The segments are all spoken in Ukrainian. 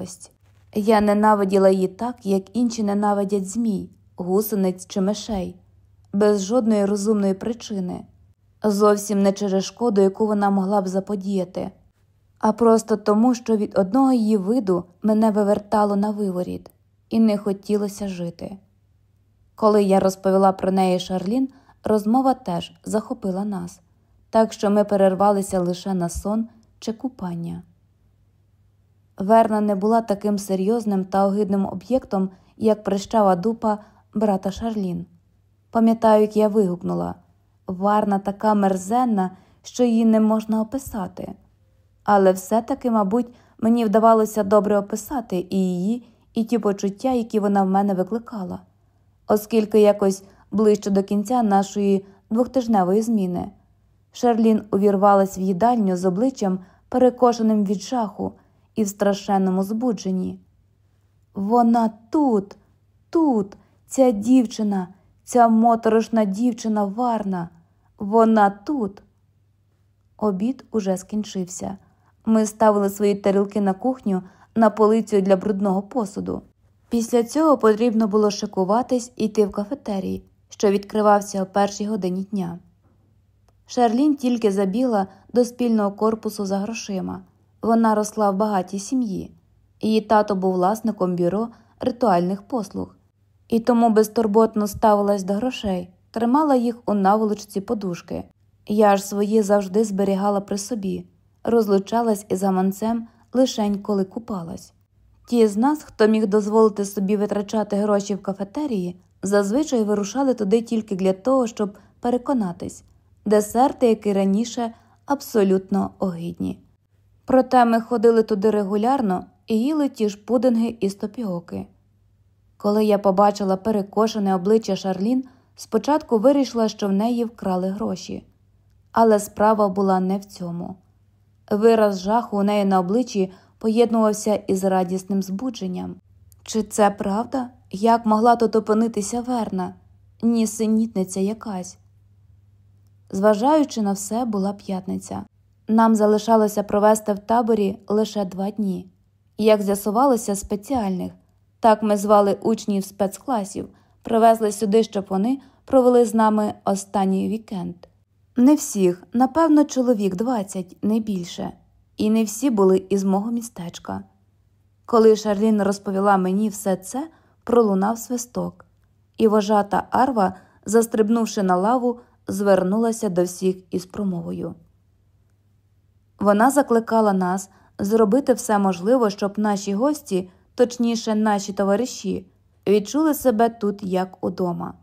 ненависть. Я ненавиділа її так, як інші ненавидять змій, гусениць чи мишей, без жодної розумної причини, зовсім не через шкоду, яку вона могла б заподіяти, а просто тому, що від одного її виду мене вивертало на виворіт, і не хотілося жити. Коли я розповіла про неї Шарлін, розмова теж захопила нас, так що ми перервалися лише на сон чи купання. Верна не була таким серйозним та огидним об'єктом, як прищава дупа брата Шарлін. Пам'ятаю, як я вигукнула Варна така мерзенна, що її не можна описати. Але все-таки, мабуть, мені вдавалося добре описати і її, і ті почуття, які вона в мене викликала, оскільки якось ближче до кінця нашої двохтижневої зміни Шарлін увірвалась в їдальню з обличчям, перекошеним від жаху і в страшенному збудженні. Вона тут, тут, ця дівчина, ця моторошна дівчина варна, вона тут. Обід уже скінчився. Ми ставили свої тарілки на кухню на полицю для брудного посуду. Після цього потрібно було шикуватись і йти в кафетерій, що відкривався о першій годині дня. Шарлін тільки забігла до спільного корпусу за грошима. Вона росла в багатій сім'ї. Її тато був власником бюро ритуальних послуг, і тому безтурботно ставилась до грошей, тримала їх у наволочці подушки. Я ж свої завжди зберігала при собі, розлучалась із гаманцем лишень коли купалась. Ті з нас, хто міг дозволити собі витрачати гроші в кафетерії, зазвичай вирушали туди тільки для того, щоб переконатись, десерти, які раніше абсолютно огидні. Проте ми ходили туди регулярно і їли ті ж пудинги і стопіоки. Коли я побачила перекошене обличчя Шарлін, спочатку вирішила, що в неї вкрали гроші, але справа була не в цьому. Вираз жаху у неї на обличчі поєднувався із радісним збудженням. Чи це правда? Як могла тут опинитися верна, нісенітниця якась? Зважаючи на все, була п'ятниця. Нам залишалося провести в таборі лише два дні. Як з'ясувалося, спеціальних так ми звали учнів спецкласів, привезли сюди, щоб вони провели з нами останній вікенд. Не всіх, напевно, чоловік 20, не більше, і не всі були із мого містечка. Коли Шарлін розповіла мені все це, пролунав свисток, і вожата Арва, застрибнувши на лаву, звернулася до всіх із промовою. Вона закликала нас зробити все можливе, щоб наші гості, точніше, наші товариші, відчули себе тут як удома.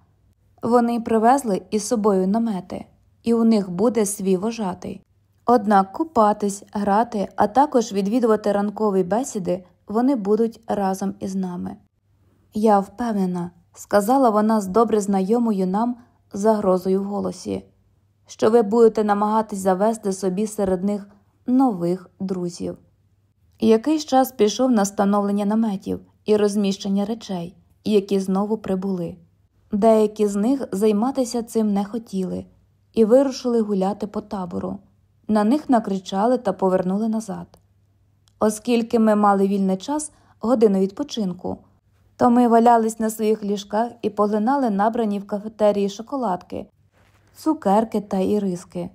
Вони привезли із собою намети, і у них буде свій вожатий. Однак купатись, грати, а також відвідувати ранкові бесіди вони будуть разом із нами. Я впевнена, сказала вона з добре знайомою нам загрозою в голосі, що ви будете намагатись завести собі серед них нових друзів. Якийсь час пішов на встановлення наметів і розміщення речей, які знову прибули. Деякі з них займатися цим не хотіли і вирушили гуляти по табору. На них накричали та повернули назад. Оскільки ми мали вільний час, годину відпочинку, то ми валялись на своїх ліжках і поглинали набрані в кафетерії шоколадки, цукерки та іриски.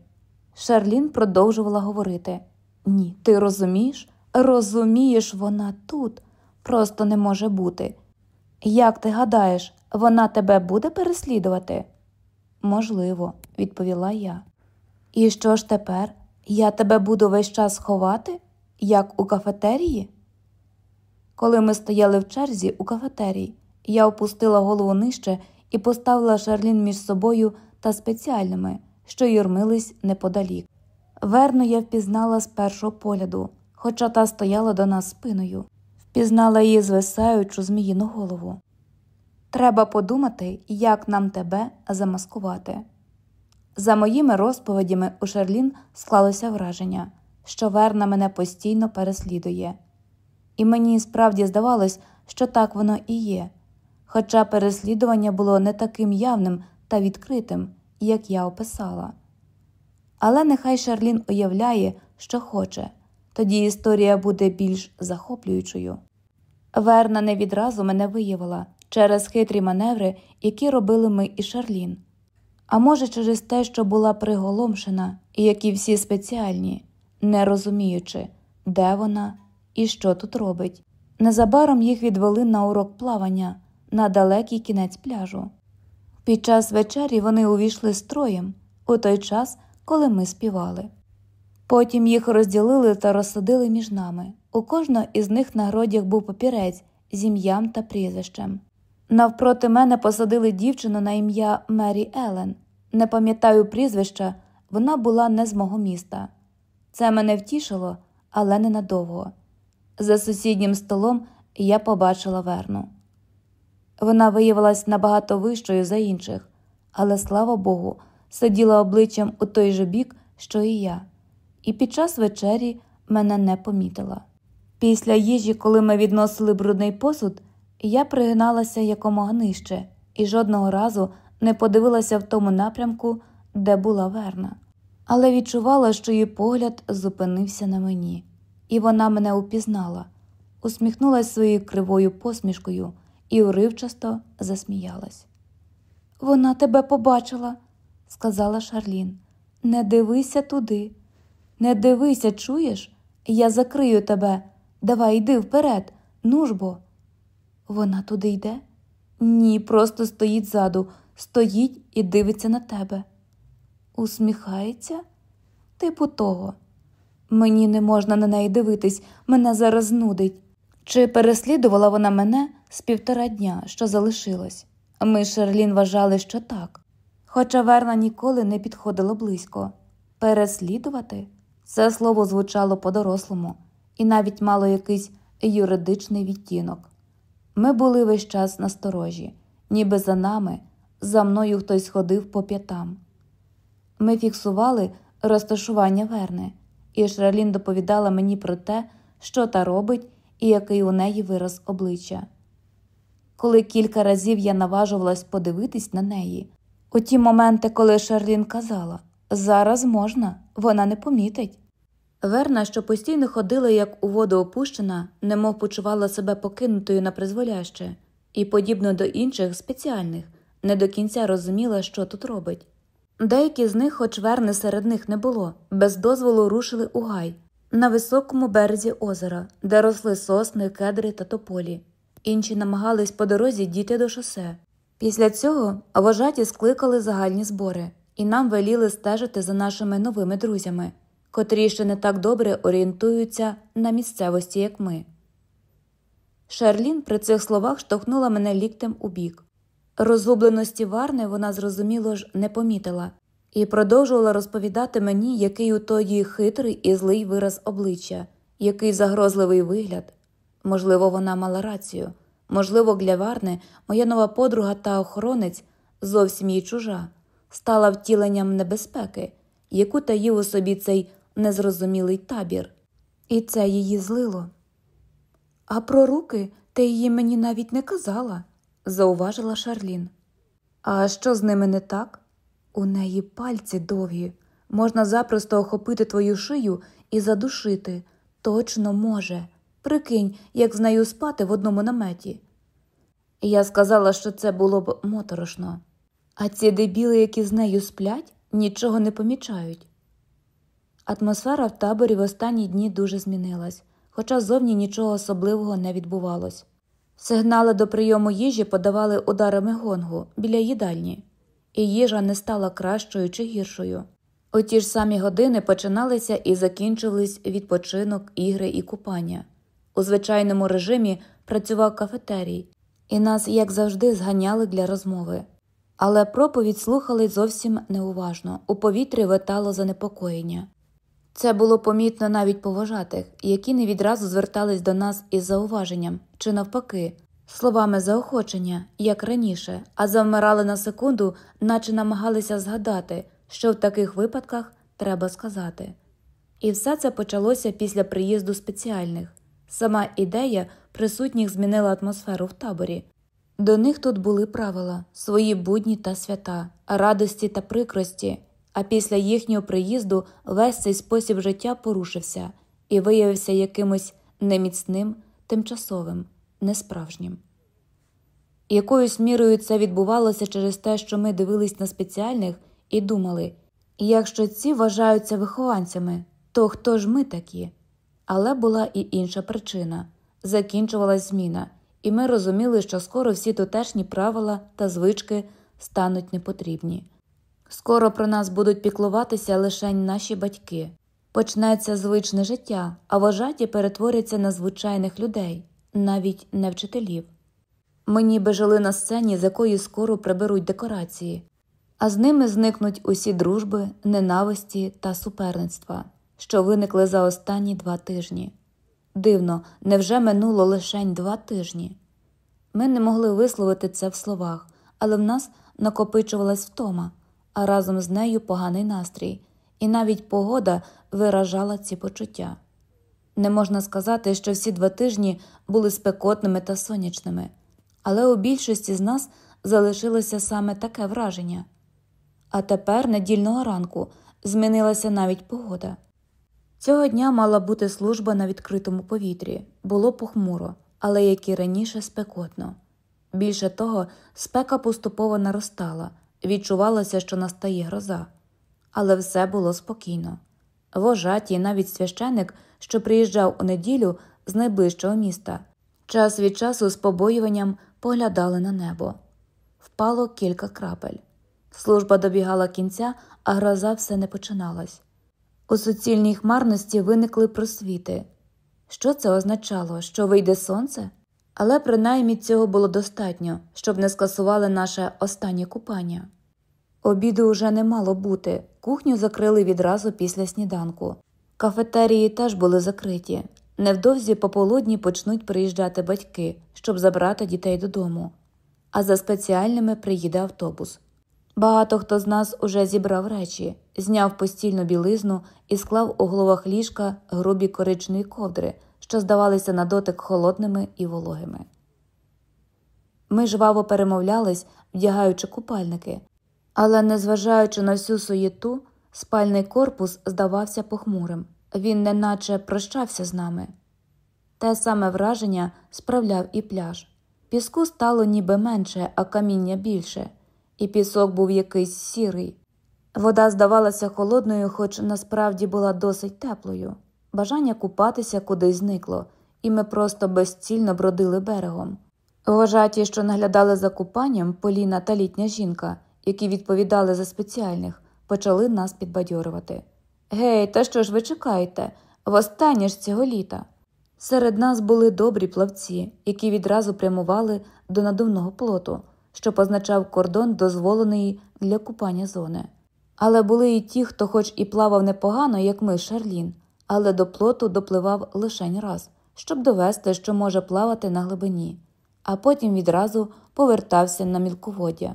Шарлін продовжувала говорити Ні, ти розумієш? Розумієш, вона тут просто не може бути. Як ти гадаєш, вона тебе буде переслідувати? Можливо, відповіла я. І що ж тепер? Я тебе буду весь час ховати, як у кафетерії? Коли ми стояли в черзі у кафетерії, я опустила голову нижче і поставила Шарлін між собою та спеціальними, що юрмились неподалік. Верну я впізнала з першого погляду, хоча та стояла до нас спиною, впізнала її звисаючу зміїну голову. Треба подумати, як нам тебе замаскувати. За моїми розповідями у Шарлін склалося враження, що Верна мене постійно переслідує, і мені справді здавалось, що так воно і є, хоча переслідування було не таким явним та відкритим, як я описала. Але нехай Шарлін уявляє, що хоче, тоді історія буде більш захоплюючою. Верна не відразу мене виявила через хитрі маневри, які робили ми і Шарлін. А може, через те, що була приголомшена, і як і всі спеціальні, не розуміючи, де вона і що тут робить. Незабаром їх відвели на урок плавання на далекий кінець пляжу. Під час вечері вони увійшли строєм у той час, коли ми співали. Потім їх розділили та розсадили між нами. У кожного із них на грудях був папірець з ім'ям та прізвищем. Навпроти мене посадили дівчину на ім'я Мері Елен. Не пам'ятаю прізвища, вона була не з мого міста. Це мене втішило, але ненадовго. За сусіднім столом я побачила верну. Вона виявилась набагато вищою за інших, але, слава Богу, сиділа обличчям у той же бік, що і я, і під час вечері мене не помітила. Після їжі, коли ми відносили брудний посуд, я пригиналася якомога нижче і жодного разу не подивилася в тому напрямку, де була верна, але відчувала, що її погляд зупинився на мені, і вона мене упізнала, усміхнулася своєю кривою посмішкою і уривчасто засміялась. Вона тебе побачила, сказала Шарлін. Не дивися туди, не дивися, чуєш? Я закрию тебе. Давай йди вперед, ну ж бо. Вона туди йде? Ні, просто стоїть ззаду, стоїть і дивиться на тебе. Усміхається? Типу того. Мені не можна на неї дивитись, мене зараз нудить. Чи переслідувала вона мене з півтора дня, що залишилось? Ми з Шерлін вважали, що так. Хоча Верна ніколи не підходила близько. Переслідувати це слово звучало по-дорослому і навіть мало якийсь юридичний відтінок. Ми були весь час насторожі, ніби за нами, за мною хтось ходив по п'ятам. Ми фіксували розташування Верни, і Шралін доповідала мені про те, що та робить і який у неї вираз обличчя. Коли кілька разів я наважувалась подивитись на неї, у ті моменти, коли Шарлін казала зараз можна, вона не помітить. Верна, що постійно ходила, як у воду опущена, немов почувала себе покинутою на призволяще, і, подібно до інших спеціальних, не до кінця розуміла, що тут робить. Деякі з них, хоч верни серед них не було, без дозволу рушили у гай на високому березі озера, де росли сосни, кедри та тополі. Інші намагались по дорозі дійти до шосе. Після цього вожаті скликали загальні збори, і нам веліли стежити за нашими новими друзями котрі ще не так добре орієнтуються на місцевості, як ми. Шерлін при цих словах штовхнула мене ліктем у бік. Розгубленості Варни вона, зрозуміло ж, не помітила і продовжувала розповідати мені, який у тоді хитрий і злий вираз обличчя, який загрозливий вигляд. Можливо, вона мала рацію, можливо, для Варни моя нова подруга та охоронець, зовсім їй чужа, стала втіленням небезпеки, яку таїв у собі цей незрозумілий табір, і це її злило. А про руки ти її мені навіть не казала, зауважила Шарлін. А що з ними не так? У неї пальці довгі. Можна запросто охопити твою шию і задушити. Точно може. Прикинь, як з нею спати в одному наметі. Я сказала, що це було б моторошно. А ці дебіли, які з нею сплять, нічого не помічають. Атмосфера в таборі в останні дні дуже змінилась, хоча зовні нічого особливого не відбувалось. Сигнали до прийому їжі подавали ударами гонгу біля їдальні, і їжа не стала кращою чи гіршою. У ті ж самі години починалися і закінчувались відпочинок, ігри і купання. У звичайному режимі працював кафетерій, і нас, як завжди, зганяли для розмови. Але проповідь слухали зовсім неуважно у повітрі витало занепокоєння. Це було помітно навіть по вожатих, які не відразу звертались до нас із зауваженням чи, навпаки, словами заохочення, як раніше, а завмирали на секунду, наче намагалися згадати, що в таких випадках треба сказати. І все це почалося після приїзду спеціальних. Сама ідея присутніх змінила атмосферу в таборі. До них тут були правила, свої будні та свята, радості та прикрості а після їхнього приїзду весь цей спосіб життя порушився і виявився якимось неміцним, тимчасовим, несправжнім. Якоюсь мірою це відбувалося через те, що ми дивились на спеціальних і думали, якщо ці вважаються вихованцями, то хто ж ми такі? Але була і інша причина закінчувалась зміна, і ми розуміли, що скоро всі тутешні правила та звички стануть непотрібні. Скоро про нас будуть піклуватися лише наші батьки. Почнеться звичне життя, а вожаті перетворяться на звичайних людей, навіть не вчителів. Ми ніби жили на сцені, з якої скоро приберуть декорації, а з ними зникнуть усі дружби, ненависті та суперництва, що виникли за останні два тижні. Дивно, невже минуло лишень два тижні? Ми не могли висловити це в словах, але в нас накопичувалась втома, а разом з нею поганий настрій, і навіть погода виражала ці почуття. Не можна сказати, що всі два тижні були спекотними та сонячними, але у більшості з нас залишилося саме таке враження. А тепер, недільного ранку, змінилася навіть погода. Цього дня мала бути служба на відкритому повітрі, було похмуро, але як і раніше спекотно. Більше того, спека поступово наростала, відчувалося, що настає гроза, але все було спокійно. Вожаті, навіть священик, що приїжджав у неділю з найближчого міста, час від часу з побоюванням поглядали на небо. Впало кілька крапель. Служба добігала кінця, а гроза все не починалась. У суцільній хмарності виникли просвіти. Що це означало, що вийде сонце? Але принаймні цього було достатньо, щоб не скасували наше останнє купання. Обіду вже не мало бути, кухню закрили відразу після сніданку. Кафетерії теж були закриті. Невдовзі пополудні почнуть приїжджати батьки, щоб забрати дітей додому. А за спеціальними приїде автобус. Багато хто з нас уже зібрав речі, зняв постільну білизну і склав у головах ліжка грубі коричної ковдри, що здавалися на дотик холодними і вологими. Ми жваво перемовлялись, вдягаючи купальники, але, незважаючи на всю суєту, спальний корпус здавався похмурим він неначе прощався з нами. Те саме враження справляв і пляж. Піску стало ніби менше, а каміння більше і пісок був якийсь сірий. Вода здавалася холодною, хоч насправді була досить теплою. Бажання купатися кудись зникло, і ми просто безцільно бродили берегом. Вважаті, що наглядали за купанням Поліна та літня жінка, які відповідали за спеціальних, почали нас підбадьорювати. Гей, та що ж ви чекаєте? Востаннє ж цього літа. Серед нас були добрі плавці, які відразу прямували до надувного плоту що позначав кордон дозволеної для купання зони. Але були і ті, хто, хоч і плавав непогано, як ми, Шарлін, але до плоту допливав лишень раз, щоб довести, що може плавати на глибині, а потім відразу повертався на мілководдя.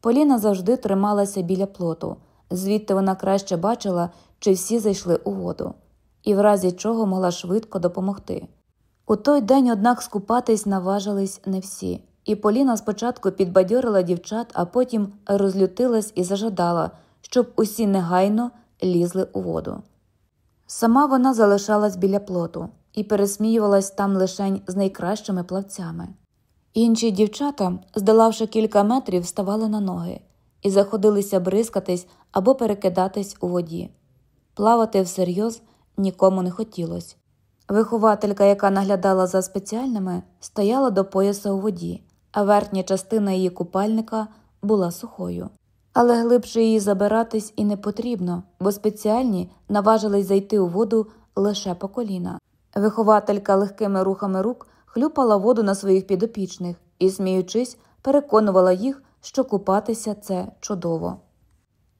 Поліна завжди трималася біля плоту, звідти вона краще бачила, чи всі зайшли у воду, і в разі чого могла швидко допомогти. У той день, однак, скупатись наважились не всі. І Поліна спочатку підбадьорила дівчат, а потім розлютилась і зажадала, щоб усі негайно лізли у воду. Сама вона залишалась біля плоту і пересміювалась там лишень з найкращими плавцями. Інші дівчата, здолавши кілька метрів, ставали на ноги і заходилися бризкатись або перекидатись у воді. Плавати всерйоз нікому не хотілося. Вихователька, яка наглядала за спеціальними, стояла до пояса у воді а верхня частина її купальника була сухою. Але глибше її забиратись і не потрібно, бо спеціальні наважились зайти у воду лише по коліна. Вихователька легкими рухами рук хлюпала воду на своїх підопічних і, сміючись, переконувала їх, що купатися це чудово.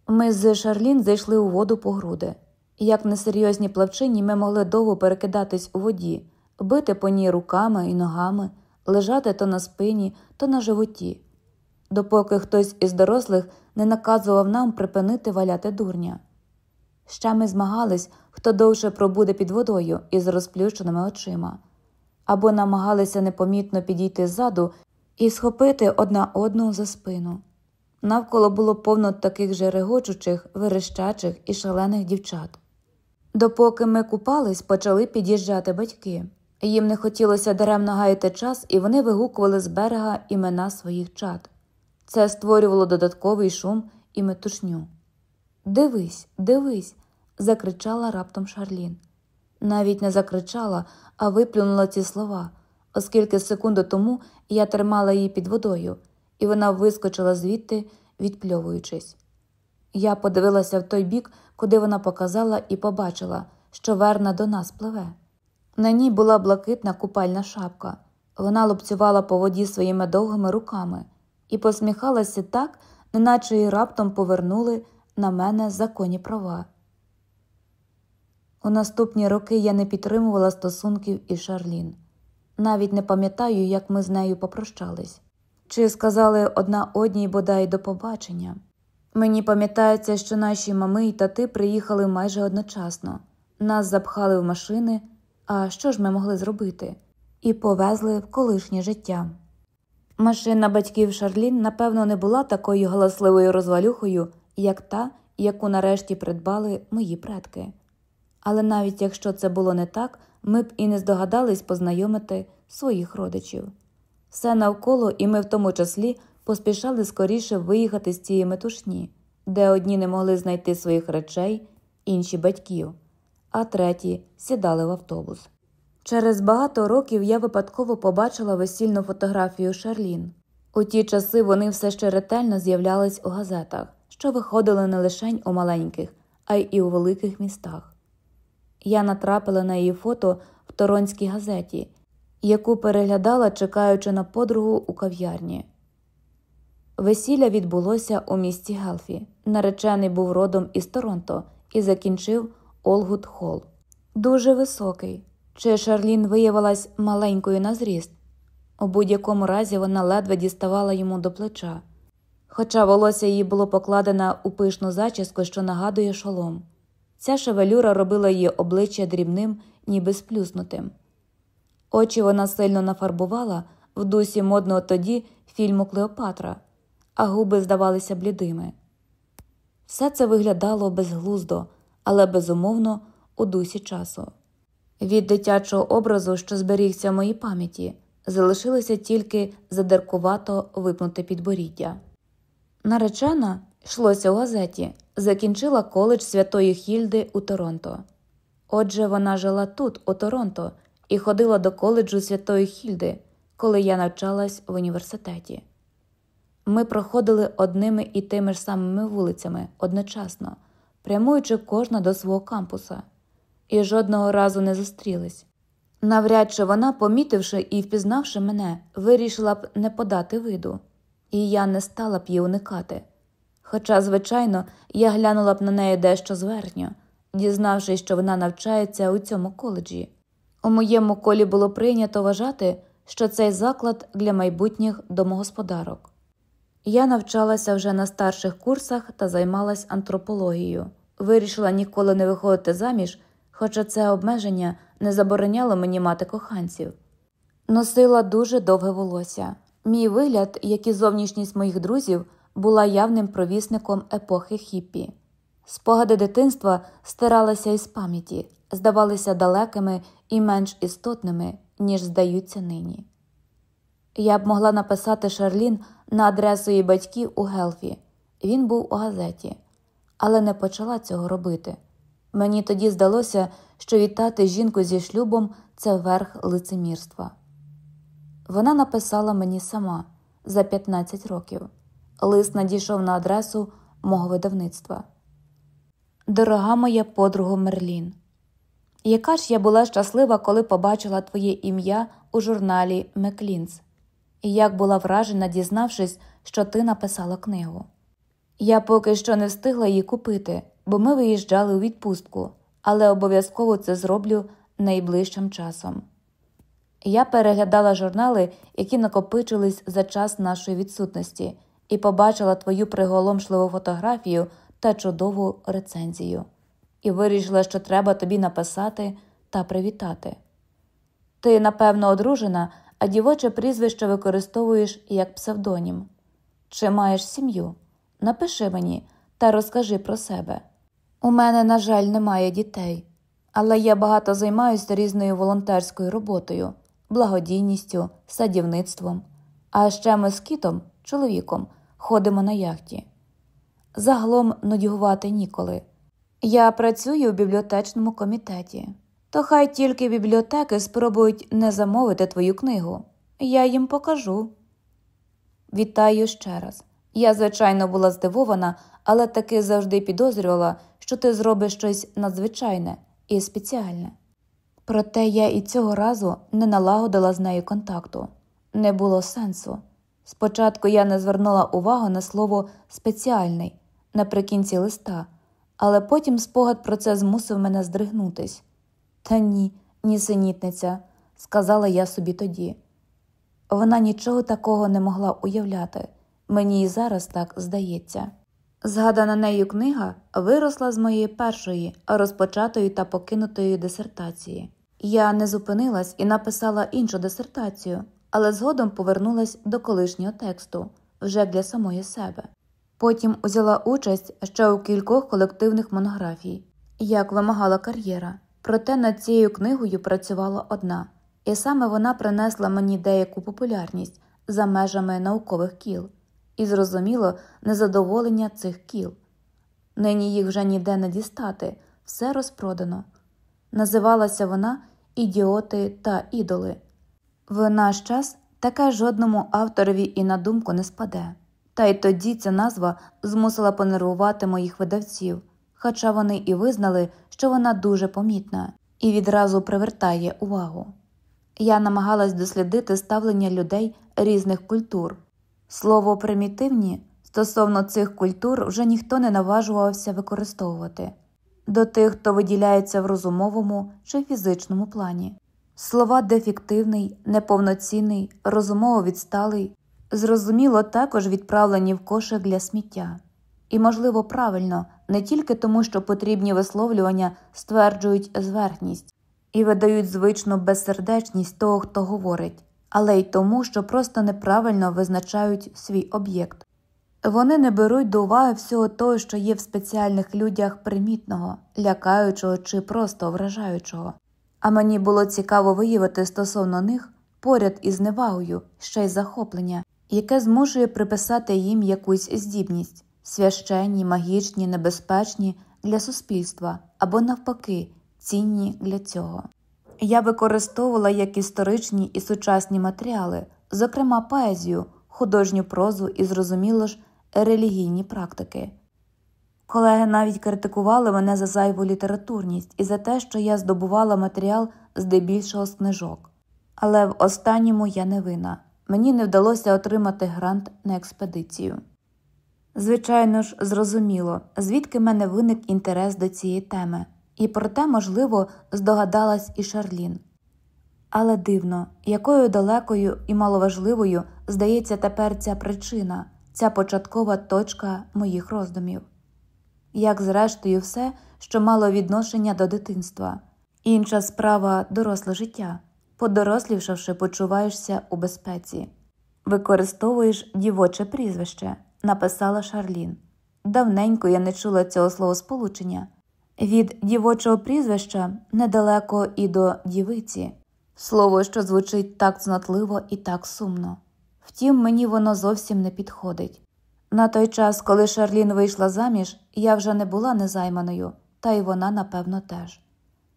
Ми з Шарлін зайшли у воду по груди. Як несерйозні плавчині, ми могли довго перекидатись у воді, бити по ній руками і ногами, лежати то на спині, то на животі, допоки хтось із дорослих не наказував нам припинити валяти дурня. Ще ми змагались, хто довше пробуде під водою із розплющеними очима, або намагалися непомітно підійти ззаду і схопити одна одну за спину. Навколо було повно таких же регочучих, верещачих і шалених дівчат. Допоки ми купались, почали під'їжджати батьки Їм не хотілося даремно гаяти час, і вони вигукували з берега імена своїх чад. Це створювало додатковий шум і метушню. Дивись, дивись, закричала раптом Шарлін. Навіть не закричала, а виплюнула ці слова, оскільки секунду тому я тримала її під водою, і вона вискочила звідти, відпльовуючись. Я подивилася в той бік, куди вона показала, і побачила, що верна до нас пливе. На ній була блакитна купальна шапка. Вона лупцювала по воді своїми довгими руками і посміхалася так, неначе її раптом повернули на мене законні права. У наступні роки я не підтримувала стосунків із Шарлін. Навіть не пам'ятаю, як ми з нею попрощались. Чи сказали одна одній бодай до побачення. Мені пам'ятається, що наші мами й тати приїхали майже одночасно, нас запхали в машини, а що ж ми могли зробити, і повезли в колишнє життя. Машина батьків Шарлін, напевно, не була такою галасливою розвалюхою, як та, яку нарешті придбали мої предки. Але навіть якщо це було не так, ми б і не здогадались познайомити своїх родичів. Все навколо, і ми в тому числі поспішали скоріше виїхати з цієї метушні, де одні не могли знайти своїх речей, інші батьків, а треті сідали в автобус. Через багато років я випадково побачила весільну фотографію Шарлін. У ті часи вони все ще ретельно з'являлись у газетах, що виходили не лише у маленьких, а й у великих містах. Я натрапила на її фото в Торонській газеті, яку переглядала, чекаючи на подругу у кав'ярні. Весілля відбулося у місті Гелфі. Наречений був родом із Торонто і закінчив Олгут Холл. Дуже високий. Чи Шарлін виявилась маленькою на зріст? У будь-якому разі вона ледве діставала йому до плеча, хоча волосся її було покладене у пишну зачіску, що нагадує шолом. Ця шевелюра робила її обличчя дрібним, ніби сплюснутим. Очі вона сильно нафарбувала в дусі модного тоді фільму Клеопатра, а губи здавалися блідими. Все це виглядало безглуздо, але безумовно у дусі часу. Від дитячого образу, що зберігся в моїй пам'яті, залишилося тільки задеркувато випнуте підборіддя. Наречена йшлося у газеті, закінчила коледж Святої Хільди у Торонто. Отже, вона жила тут, у Торонто, і ходила до коледжу Святої Хільди, коли я навчалась в університеті. Ми проходили одними і тими ж самими вулицями одночасно, прямуючи кожна до свого кампуса, і жодного разу не зустрілись. Навряд чи вона, помітивши і впізнавши мене, вирішила б не подати виду, і я не стала б її уникати. Хоча, звичайно, я глянула б на неї дещо зверхньо, дізнавшись, що вона навчається у цьому коледжі. У моєму колі було прийнято вважати, що цей заклад для майбутніх домогосподарок. Я навчалася вже на старших курсах та займалась антропологією, вирішила ніколи не виходити заміж, хоча це обмеження не забороняло мені мати коханців. Носила дуже довге волосся. Мій вигляд, як і зовнішність моїх друзів, була явним провісником епохи хіппі. Спогади дитинства стиралися із пам'яті, здавалися далекими і менш істотними, ніж здаються нині. Я б могла написати Шарлін на адресу її батьків у Гелфі. Він був у газеті, але не почала цього робити. Мені тоді здалося, що вітати жінку зі шлюбом це верх лицемірства. Вона написала мені сама за 15 років. Лист надійшов на адресу мого видавництва. Дорога моя подруга Мерлін, яка ж я була щаслива, коли побачила твоє ім'я у журналі Меклінс, і як була вражена, дізнавшись, що ти написала книгу. Я поки що не встигла її купити, бо ми виїжджали у відпустку, але обов'язково це зроблю найближчим часом. Я переглядала журнали, які накопичились за час нашої відсутності, і побачила твою приголомшливу фотографію та чудову рецензію, і вирішила, що треба тобі написати та привітати. Ти, напевно, одружена, а дівоче прізвище використовуєш як псевдонім. Чи маєш сім'ю? Напиши мені та розкажи про себе. У мене, на жаль, немає дітей, Але я багато займаюся різною волонтерською роботою, благодійністю, садівництвом. А ще ми з кітом, чоловіком, ходимо на яхті. Загалом нудьгувати ніколи. Я працюю в бібліотечному комітеті, то хай тільки бібліотеки спробують не замовити твою книгу. Я їм покажу. Вітаю ще раз. Я, звичайно, була здивована, але таки завжди підозрювала, що ти зробиш щось надзвичайне і спеціальне. Проте я і цього разу не налагодила з нею контакту, не було сенсу. Спочатку я не звернула увагу на слово спеціальний наприкінці листа, але потім спогад про це змусив мене здригнутись. Та ні, нісенітниця, сказала я собі тоді. Вона нічого такого не могла уявляти, мені і зараз так здається. Згадана нею книга виросла з моєї першої, розпочатої та покинутої дисертації. Я не зупинилась і написала іншу дисертацію, але згодом повернулась до колишнього тексту вже для самої себе. Потім узяла участь ще у кількох колективних монографій, як вимагала кар'єра. Проте над цією книгою працювала одна, і саме вона принесла мені деяку популярність за межами наукових кіл і, зрозуміло, незадоволення цих кіл. Нині їх вже ніде не дістати, все розпродано. Називалася вона Ідіоти та ідоли. В наш час таке жодному авторові і на думку не спаде. Та й тоді ця назва змусила понервувати моїх видавців, хоча вони і визнали, що вона дуже помітна і відразу привертає увагу. Я намагалась дослідити ставлення людей різних культур. Слово примітивні стосовно цих культур вже ніхто не наважувався використовувати до тих, хто виділяється в розумовому чи фізичному плані. Слова дефективний, неповноцінний, розумово відсталий, зрозуміло, також відправлені в кошик для сміття. І, можливо, правильно, не тільки тому, що потрібні висловлювання стверджують зверхність і видають звичну безсердечність того, хто говорить, але й тому, що просто неправильно визначають свій об'єкт. Вони не беруть до уваги всього того, що є в спеціальних людях примітного, лякаючого чи просто вражаючого. А мені було цікаво виявити стосовно них поряд із невагою ще й захоплення, яке змушує приписати їм якусь здібність священні, магічні, небезпечні для суспільства або, навпаки, цінні для цього. Я використовувала як історичні і сучасні матеріали, зокрема поезію, художню прозу і, зрозуміло ж, релігійні практики. Колеги навіть критикували мене за зайву літературність і за те, що я здобувала матеріал здебільшого з книжок. Але в останньому я не вина мені не вдалося отримати грант на експедицію. Звичайно ж, зрозуміло, звідки мене виник інтерес до цієї теми, і проте, можливо, здогадалась і Шарлін. Але дивно, якою далекою і маловажливою здається тепер ця причина, ця початкова точка моїх роздумів, як, зрештою, все, що мало відношення до дитинства, інша справа доросле життя, подорослівшавши, почуваєшся у безпеці, використовуєш дівоче прізвище написала Шарлін. Давненько я не чула цього словосполучення. Від дівочого прізвища недалеко і до дівиці, слово, що звучить так цнотливо і так сумно. Втім, мені воно зовсім не підходить. На той час, коли Шарлін вийшла заміж, я вже не була незайманою, та й вона, напевно, теж.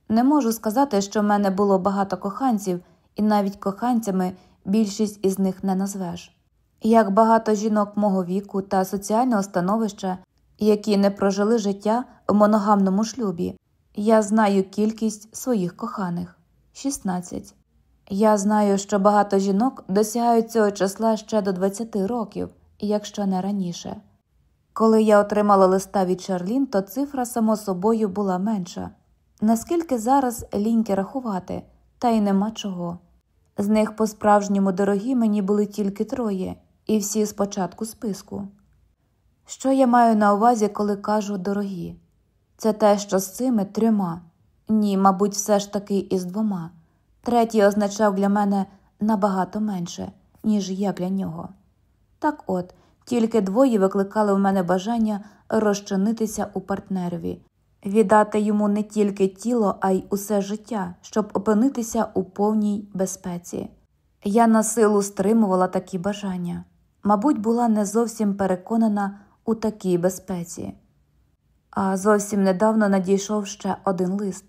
Не можу сказати, що в мене було багато коханців, і навіть коханцями більшість із них не назвеш як багато жінок мого віку та соціального становища, які не прожили життя в моногамному шлюбі, я знаю кількість своїх коханих 16. Я знаю, що багато жінок досягають цього числа ще до 20 років, якщо не раніше. Коли я отримала листа від Шарлін, то цифра, само собою, була менша. Наскільки зараз ліньки рахувати, та й нема чого. З них по справжньому дорогі мені були тільки троє, і всі спочатку списку. Що я маю на увазі, коли кажу дорогі? Це те, що з цими трьома, ні, мабуть, все ж таки із двома. Третій означав для мене набагато менше, ніж я для нього. Так от, тільки двоє викликали в мене бажання розчинитися у партнерові, віддати йому не тільки тіло, а й усе життя, щоб опинитися у повній безпеці. Я на силу стримувала такі бажання, мабуть, була не зовсім переконана у такій безпеці. А зовсім недавно надійшов ще один лист.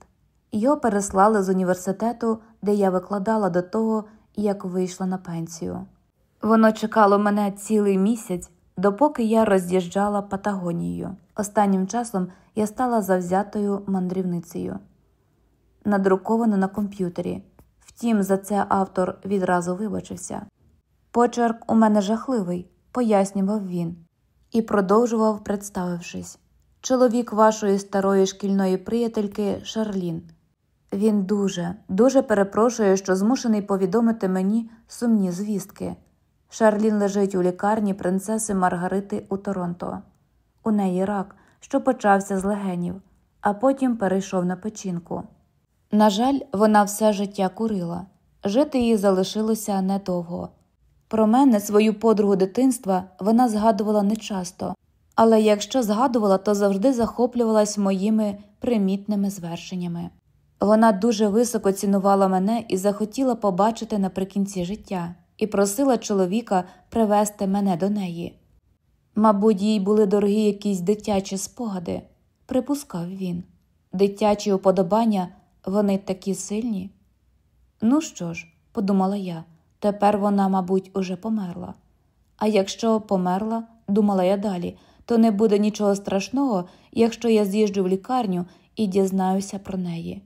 Його переслали з університету, де я викладала до того, як вийшла на пенсію. Воно чекало мене цілий місяць, допоки я роз'їжджала Патагонією. Останнім часом я стала завзятою мандрівницею. Надруковано на комп'ютері. Втім, за це автор відразу вибачився. Почерк у мене жахливий, пояснював він, і продовжував, представившись чоловік вашої старої шкільної приятельки Шарлін. Він дуже, дуже перепрошує, що змушений повідомити мені сумні звістки. Шарлін лежить у лікарні принцеси Маргарити у Торонто. У неї рак, що почався з легенів, а потім перейшов на печінку. На жаль, вона все життя курила, жити їй залишилося недовго. Про мене, свою подругу дитинства, вона згадувала нечасто, але якщо згадувала, то завжди захоплювалась моїми примітними звершеннями. Вона дуже високо цінувала мене і захотіла побачити наприкінці життя, і просила чоловіка привезти мене до неї. Мабуть, їй були дорогі якісь дитячі спогади, припускав він. Дитячі уподобання вони такі сильні. Ну що ж, подумала я, тепер вона, мабуть, уже померла. А якщо померла, думала я далі, то не буде нічого страшного, якщо я з'їжджу в лікарню і дізнаюся про неї.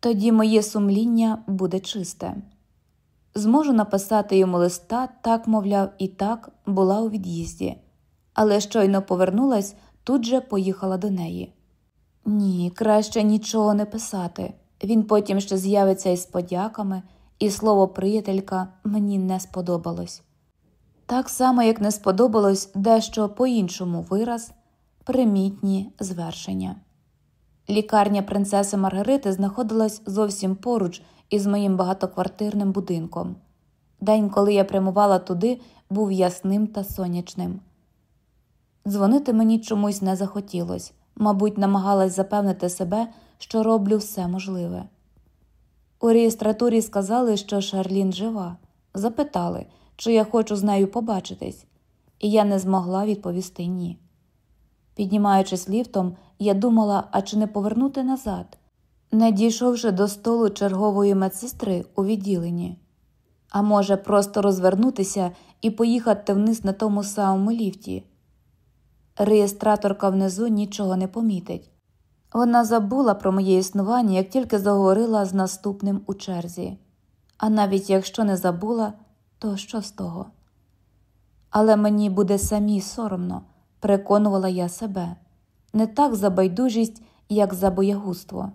Тоді моє сумління буде чисте. Зможу написати йому листа, так, мовляв, і так була у від'їзді, але щойно повернулась, тут же поїхала до неї. Ні, краще нічого не писати. Він потім ще з'явиться із подяками, і слово приятелька мені не сподобалось. Так само, як не сподобалось дещо по іншому вираз, примітні звершення. Лікарня принцеси Маргарити знаходилась зовсім поруч із моїм багатоквартирним будинком. День, коли я прямувала туди, був ясним та сонячним. Дзвонити мені чомусь не захотілось, мабуть, намагалась запевнити себе, що роблю все можливе. У реєстратурі сказали, що Шарлін жива, запитали, чи я хочу з нею побачитись, і я не змогла відповісти ні. Піднімаючись ліфтом, я думала, а чи не повернути назад, не дійшовши до столу чергової медсестри у відділенні, а може, просто розвернутися і поїхати вниз на тому самому ліфті. Реєстраторка внизу нічого не помітить. Вона забула про моє існування, як тільки заговорила з наступним у черзі, а навіть якщо не забула, то що з того? Але мені буде самі соромно, переконувала я себе, не так за байдужість, як за боягузтво.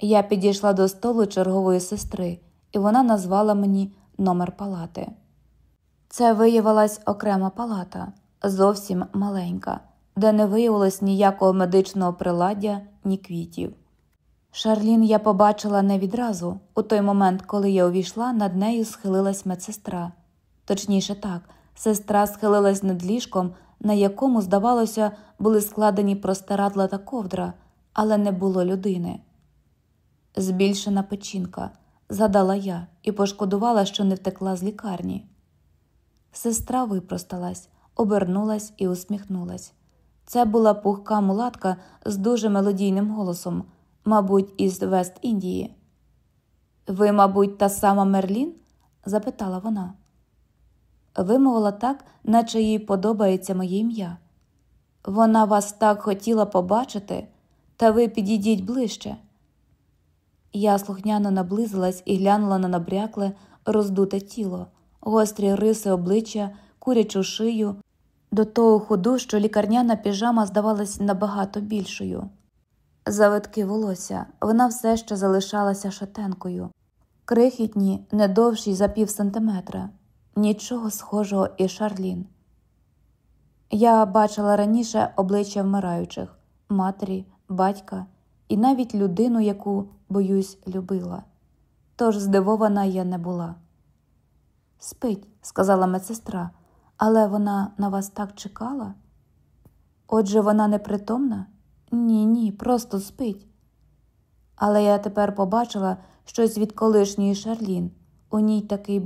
Я підійшла до столу чергової сестри, і вона назвала мені номер палати. Це виявилась окрема палата, зовсім маленька, де не виявилось ніякого медичного приладдя, ні квітів. Шарлін я побачила не відразу, у той момент, коли я увійшла, над нею схилилась медсестра. Точніше так, сестра схилилась над ліжком, на якому, здавалося, були складені простирадла та ковдра, але не було людини. Збільшена печінка, згадала я і пошкодувала, що не втекла з лікарні. Сестра випросталась, обернулась і усміхнулась. Це була пухка мулатка з дуже мелодійним голосом, мабуть, із Вест Індії. Ви, мабуть, та сама Мерлін? запитала вона. Вимовила так, наче їй подобається моє ім'я. Вона вас так хотіла побачити, та ви підійдіть ближче. Я слухняно наблизилась і глянула на набрякле, роздуте тіло, гострі риси обличчя, курячу шию, до того ходу, що лікарняна піжама здавалась набагато більшою. Завитки волосся, вона все ще залишалася шатенкою, крихітні, не довші за пів сантиметра, нічого схожого і Шарлін. Я бачила раніше обличчя вмираючих, матері, батька і навіть людину, яку, боюсь, любила. Тож здивована я не була. Спить, сказала медсестра, але вона на вас так чекала. Отже, вона непритомна? Ні, ні, просто спить. Але я тепер побачила щось від колишньої Шарлін. У ній такий